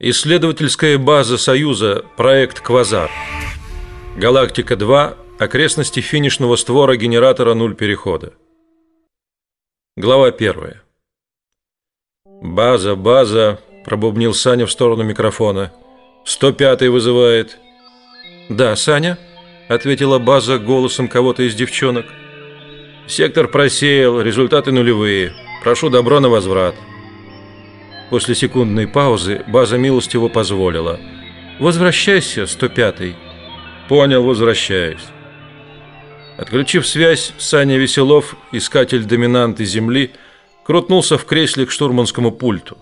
Исследовательская база Союза, проект Квазар. Галактика-2, окрестности финишного створа генератора нуль перехода. Глава первая. База, база, пробубнил Саня в сторону микрофона. 105-й вызывает. Да, Саня, ответила база голосом кого-то из девчонок. Сектор просеял, результаты нулевые. Прошу добро на возврат. После секундной паузы база милостиво позволила. «Возвращайся, 105-й». «Понял, возвращаюсь». Отключив связь, Саня Веселов, искатель доминанты Земли, крутнулся в кресле к штурманскому пульту.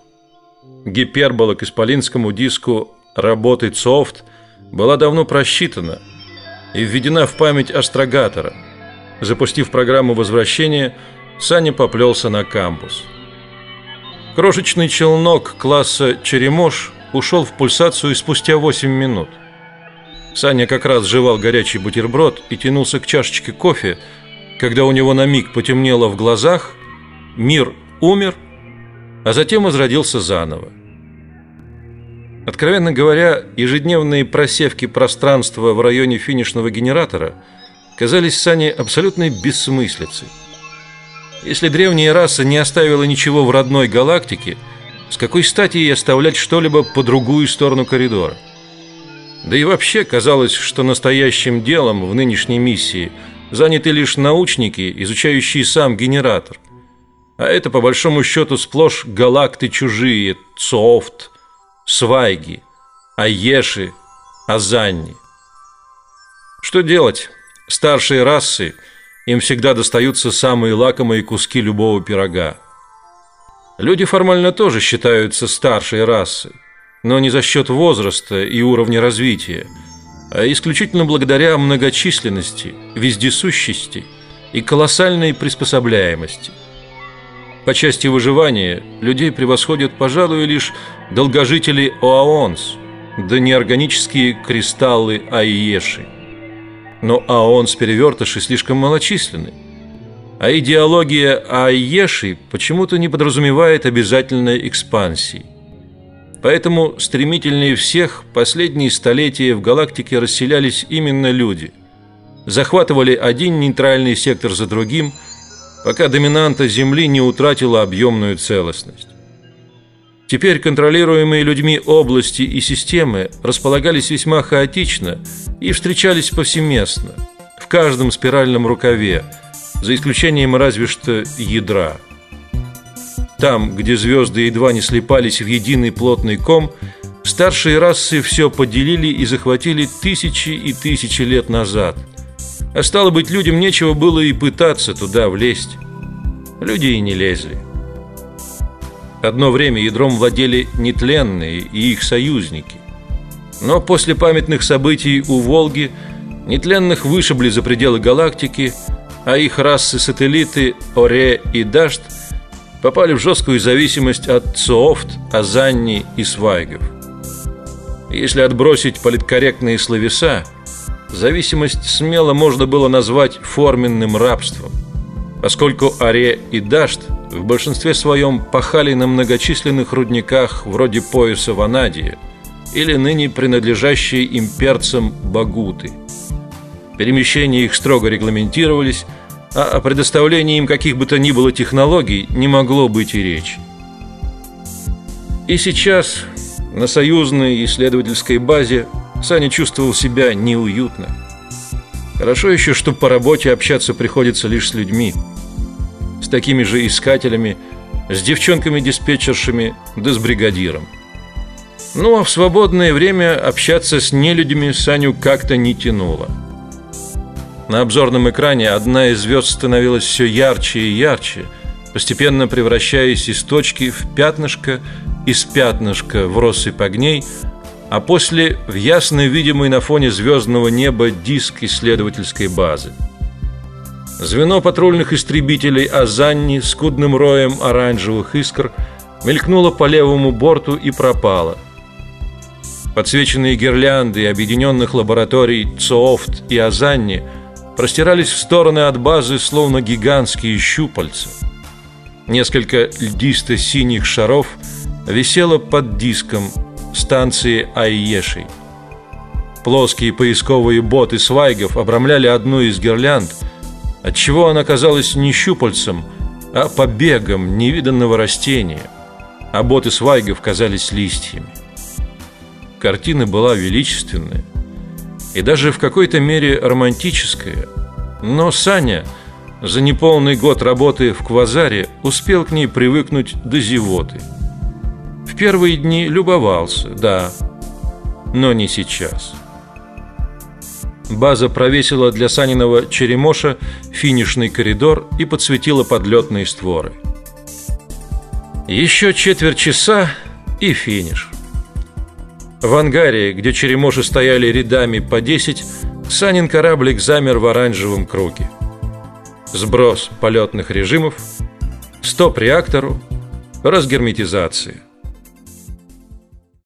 Гипербола к исполинскому диску «Работает софт» была давно просчитана и введена в память астрогатора. Запустив программу возвращения, Саня поплелся на кампус. Крошечный челнок класса «Черемош» ушел в пульсацию спустя 8 минут. Саня как раз жевал горячий бутерброд и тянулся к чашечке кофе, когда у него на миг потемнело в глазах, мир умер, а затем возродился заново. Откровенно говоря, ежедневные просевки пространства в районе финишного генератора казались Сане абсолютной бессмыслицей. Если древняя раса не оставила ничего в родной галактике, с какой стати ей оставлять что-либо по другую сторону коридора? Да и вообще казалось, что настоящим делом в нынешней миссии заняты лишь научники, изучающие сам генератор. А это по большому счету сплошь галакты чужие: Софт, Свайги, Аеши, Азанни. Что делать? Старшие расы им всегда достаются самые лакомые куски любого пирога. Люди формально тоже считаются старшей расой, но не за счет возраста и уровня развития, а исключительно благодаря многочисленности, вездесущести и колоссальной приспособляемости. По части выживания людей превосходят, пожалуй, лишь долгожители Оаонс, да неорганические кристаллы Айеши но аон с перевертыши слишком малочисленны. А идеология Айеши почему-то не подразумевает обязательной экспансии. Поэтому стремительнее всех последние столетия в галактике расселялись именно люди. Захватывали один нейтральный сектор за другим, пока доминанта Земли не утратила объемную целостность. Теперь контролируемые людьми области и системы располагались весьма хаотично и встречались повсеместно, в каждом спиральном рукаве, за исключением разве что ядра. Там, где звезды едва не слипались в единый плотный ком, старшие расы все поделили и захватили тысячи и тысячи лет назад. А стало быть, людям нечего было и пытаться туда влезть. Люди и не лезли. Одно время ядром владели нетленные и их союзники. Но после памятных событий у Волги нетленных вышибли за пределы галактики, а их расы-сателлиты Оре и Дашт попали в жесткую зависимость от Цоофт, Азанни и Свайгов. Если отбросить политкорректные словеса, зависимость смело можно было назвать форменным рабством, поскольку Оре и Дашт – в большинстве своем пахали на многочисленных рудниках вроде пояса Ванадия или ныне принадлежащие имперцам Багуты. Перемещения их строго регламентировались, а о предоставлении им каких бы то ни было технологий не могло быть и речи. И сейчас на союзной исследовательской базе Саня чувствовал себя неуютно. Хорошо еще, что по работе общаться приходится лишь с людьми с такими же искателями, с девчонками-диспетчершами, да с бригадиром. Ну а в свободное время общаться с нелюдями Саню как-то не тянуло. На обзорном экране одна из звезд становилась все ярче и ярче, постепенно превращаясь из точки в пятнышко, из пятнышка в россыпь огней, а после в ясно видимый на фоне звездного неба диск исследовательской базы. Звено патрульных истребителей Азанни скудным роем оранжевых искр мелькнуло по левому борту и пропало. Подсвеченные гирлянды объединенных лабораторий Цоофт и Азанни простирались в стороны от базы, словно гигантские щупальца. Несколько льдисто-синих шаров висело под диском, станции Айешей. Плоские поисковые боты свайгов обрамляли одну из гирлянд, отчего она казалась не щупальцем, а побегом невиданного растения, а боты свайгов казались листьями. Картина была величественная и даже в какой-то мере романтическая, но Саня за неполный год работы в Квазаре успел к ней привыкнуть до зевоты. В первые дни любовался, да, но не сейчас. База провесила для Саниного черемоша финишный коридор и подсветила подлетные створы. Еще четверть часа и финиш. В ангаре, где черемоши стояли рядами по десять, Санин кораблик замер в оранжевом круге. Сброс полетных режимов, стоп реактору, разгерметизация.